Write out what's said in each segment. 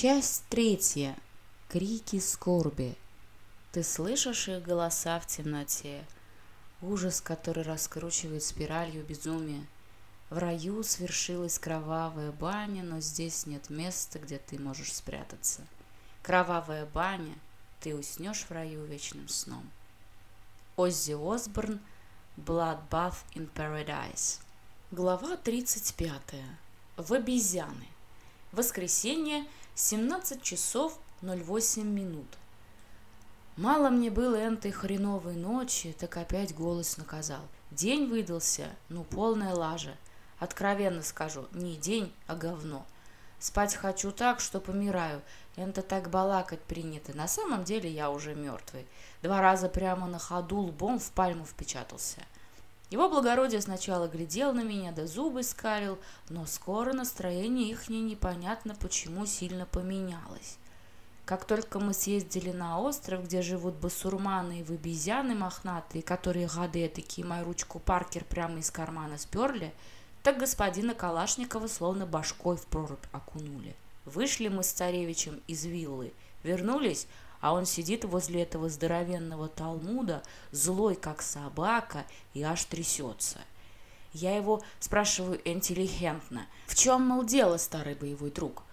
Часть третья. Крики скорби. Ты слышишь их голоса в темноте? Ужас, который раскручивает спиралью безумия. В раю свершилась кровавая баня, но здесь нет места, где ты можешь спрятаться. Кровавая баня, ты уснешь в раю вечным сном. Оззи Осборн, Bloodbath in Paradise. Глава 35. В обезьяны. Воскресенье, 17 часов 08 минут. Мало мне было этой хреновой ночи, так опять голос наказал. День выдался, ну полная лажа. Откровенно скажу, не день, а говно. Спать хочу так, что помираю. Это так балакать принято. На самом деле я уже мертвый. Два раза прямо на ходу лбом в пальму впечатался. — Его благородие сначала глядел на меня, да зубы скалил, но скоро настроение их непонятно почему сильно поменялось. Как только мы съездили на остров, где живут басурманы и выбезяны мохнатые, которые гады такие мою ручку Паркер прямо из кармана сперли, так господина Калашникова словно башкой в прорубь окунули. Вышли мы с царевичем из виллы, вернулись, а он сидит возле этого здоровенного талмуда, злой как собака, и аж трясется. Я его спрашиваю интеллигентно, в чем, мол, дело, старый боевой друг?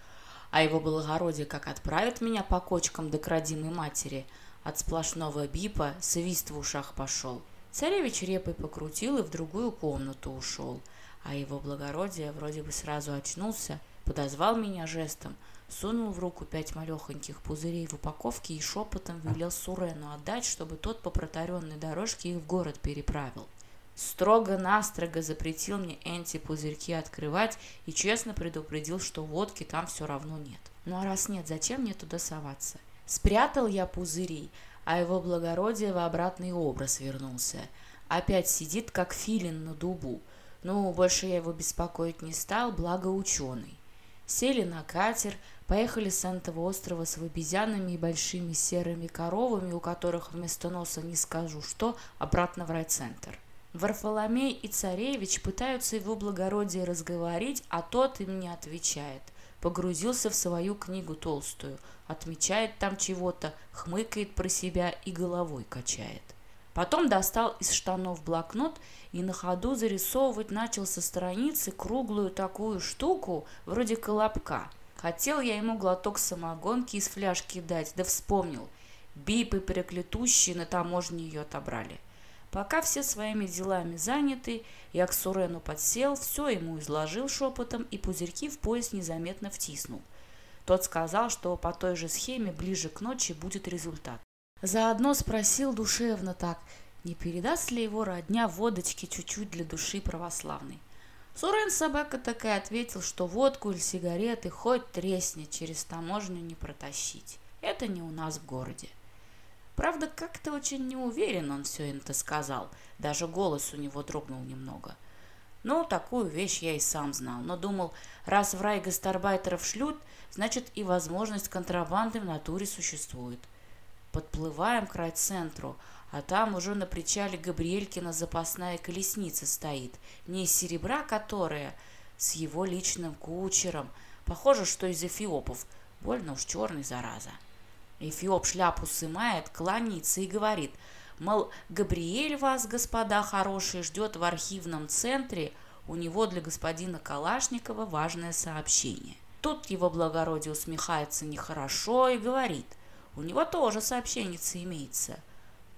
А его благородие как отправит меня по кочкам до крадимой матери, от сплошного бипа свист в ушах пошел. Царевич репой покрутил и в другую комнату ушел, а его благородие вроде бы сразу очнулся, подозвал меня жестом – сунул в руку пять малехоньких пузырей в упаковке и шепотом велел Сурену отдать, чтобы тот по протаренной дорожке их в город переправил. Строго-настрого запретил мне эти пузырьки открывать и честно предупредил, что водки там все равно нет. Ну а раз нет, зачем мне туда соваться? Спрятал я пузыри, а его благородие в обратный образ вернулся. Опять сидит, как филин на дубу. Ну, больше я его беспокоить не стал, благо ученый. Сели на катер, Поехали с этого острова с обезьянами и большими серыми коровами, у которых вместо носа не скажу что, обратно в райцентр. Варфоломей и царевич пытаются его благородие разговорить, а тот им не отвечает. Погрузился в свою книгу толстую, отмечает там чего-то, хмыкает про себя и головой качает. Потом достал из штанов блокнот и на ходу зарисовывать начал со страницы круглую такую штуку, вроде колобка – Хотел я ему глоток самогонки из фляжки дать, да вспомнил. Бипы проклятущие на таможне ее отобрали. Пока все своими делами заняты, я к Сурену подсел, все ему изложил шепотом и пузырьки в пояс незаметно втиснул. Тот сказал, что по той же схеме ближе к ночи будет результат. Заодно спросил душевно так, не передаст ли его родня водочки чуть-чуть для души православной. Сурен собака такая ответил, что водку или сигареты хоть треснет, через таможню не протащить. Это не у нас в городе. Правда, как-то очень неуверен он все это сказал. Даже голос у него дрогнул немного. Ну, такую вещь я и сам знал, но думал, раз в рай гастарбайтеров шлют, значит и возможность контрабанды в натуре существует. подплываем к райцентру, а там уже на причале Габриэлькина запасная колесница стоит, не из серебра которая, с его личным кучером, похоже, что из эфиопов, больно уж черный, зараза. Эфиоп шляпу сымает, кланяется и говорит, мол, Габриэль вас, господа хорошие, ждет в архивном центре, у него для господина Калашникова важное сообщение. Тут его благородие усмехается нехорошо и говорит – у него тоже сообщенница имеется.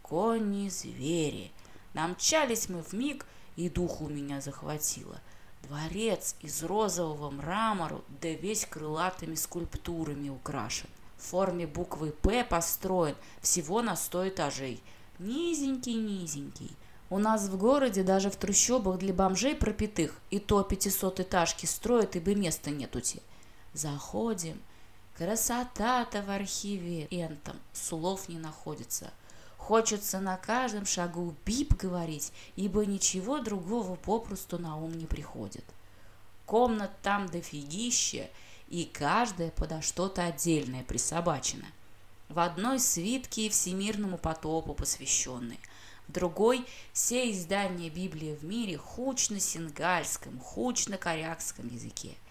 Кони, звери. Намчались мы в миг, и дух у меня захватило. Дворец из розового мрамору, да весь крылатыми скульптурами украшен. В форме буквы «П» построен, всего на сто этажей. Низенький-низенький. У нас в городе даже в трущобах для бомжей пропитых и то 500 этажки строят, и бы места нетути. Заходим, Красота-то в архиве Энтом слов не находится. Хочется на каждом шагу бип говорить, ибо ничего другого попросту на ум не приходит. Комнат там дофигища, и каждая подо что-то отдельное присобачена. В одной свитке всемирному потопу посвященной, в другой – все издания Библии в мире хуч на сингальском, хуч на корякском языке –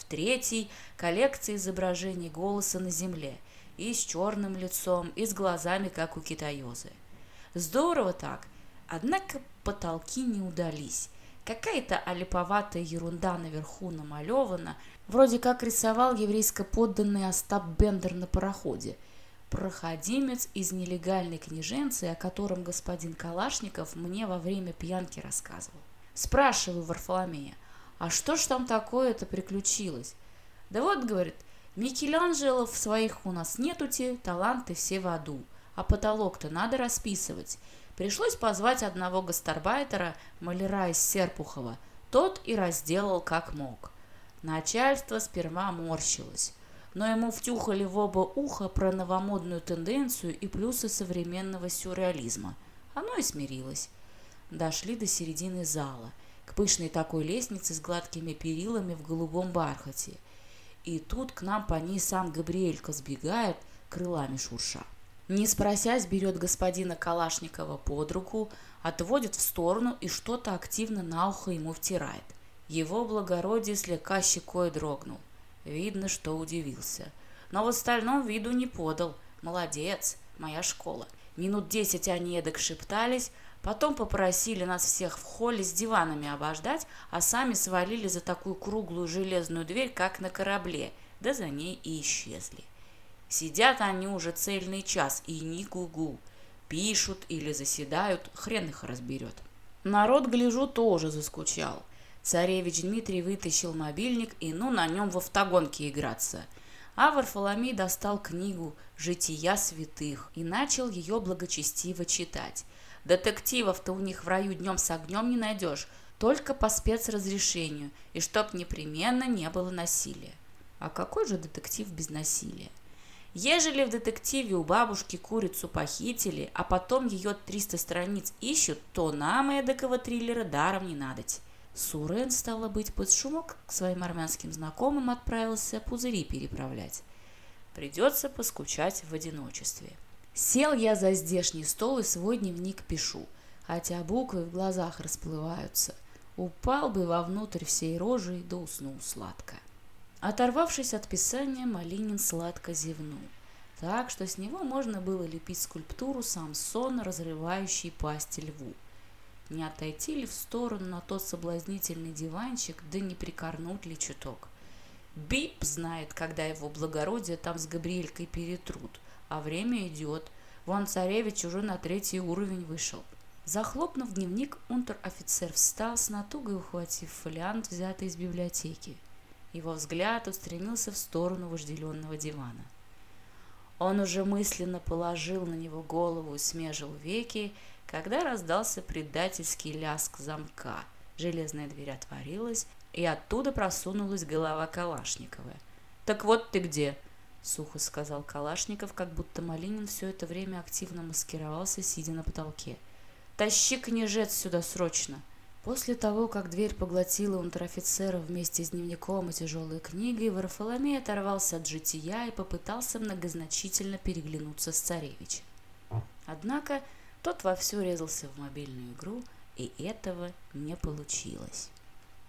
В третий – коллекция изображений голоса на земле – и с черным лицом, и с глазами, как у китаёзы. Здорово так, однако потолки не удались. Какая-то олиповатая ерунда наверху намалевана, вроде как рисовал еврейско-подданный Остап Бендер на пароходе. Проходимец из нелегальной книженцы, о котором господин Калашников мне во время пьянки рассказывал. Спрашиваю Варфоломея, а что ж там такое-то приключилось? Да вот, говорит, Микеланджело в своих у нас нетути, таланты все в аду. А потолок-то надо расписывать. Пришлось позвать одного гастарбайтера, маляра из Серпухова. Тот и разделал как мог. Начальство сперва морщилось, но ему втюхали в оба уха про новомодную тенденцию и плюсы современного сюрреализма. Оно и смирилось. Дошли до середины зала, к пышной такой лестнице с гладкими перилами в голубом бархате – и тут к нам по ней сам Габриэлька сбегает, крылами шурша. Не спросясь, берет господина Калашникова под руку, отводит в сторону и что-то активно на ухо ему втирает. Его благородие слегка щекой дрогнул. Видно, что удивился. Но в остальном виду не подал. Молодец, моя школа. Минут десять они эдак шептались, Потом попросили нас всех в холле с диванами обождать, а сами свалили за такую круглую железную дверь, как на корабле, да за ней и исчезли. Сидят они уже цельный час и ни гу-гу. Пишут или заседают, хрен их разберет. Народ, гляжу, тоже заскучал. Царевич Дмитрий вытащил мобильник и ну на нем в автогонке играться. А Варфоломей достал книгу «Жития святых» и начал ее благочестиво читать. Детективов-то у них в раю днем с огнем не найдешь, только по спецразрешению, и чтоб непременно не было насилия. А какой же детектив без насилия? Ежели в детективе у бабушки курицу похитили, а потом ее 300 страниц ищут, то нам эдакого триллера даром не надоть. Сурен, стало быть, под шумок к своим армянским знакомым отправился пузыри переправлять. Придется поскучать в одиночестве. Сел я за здешний стол и свой дневник пишу, хотя буквы в глазах расплываются. Упал бы вовнутрь всей рожи да уснул сладко. Оторвавшись от писания, Малинин сладко зевнул, так что с него можно было лепить скульптуру Самсона, разрывающий пасть льву. Не отойти ли в сторону на тот соблазнительный диванчик, да не прикорнуть ли чуток? Бип знает, когда его благородие там с Габриэлькой перетрут – а время идет. Вон царевич уже на третий уровень вышел. Захлопнув дневник, унтер-офицер встал с натугой, ухватив фолиант, взятый из библиотеки. Его взгляд устремился в сторону вожделенного дивана. Он уже мысленно положил на него голову и смежил веки, когда раздался предательский ляск замка. Железная дверь отворилась, и оттуда просунулась голова Калашникова. «Так вот ты где!» — сухо сказал Калашников, как будто Малинин все это время активно маскировался, сидя на потолке. «Тащи княжец сюда срочно!» После того, как дверь поглотила унтер-офицера вместе с дневником и тяжелой книгой, Варфоломей оторвался от жития и попытался многозначительно переглянуться с царевичем. Однако тот вовсю резался в мобильную игру, и этого не получилось.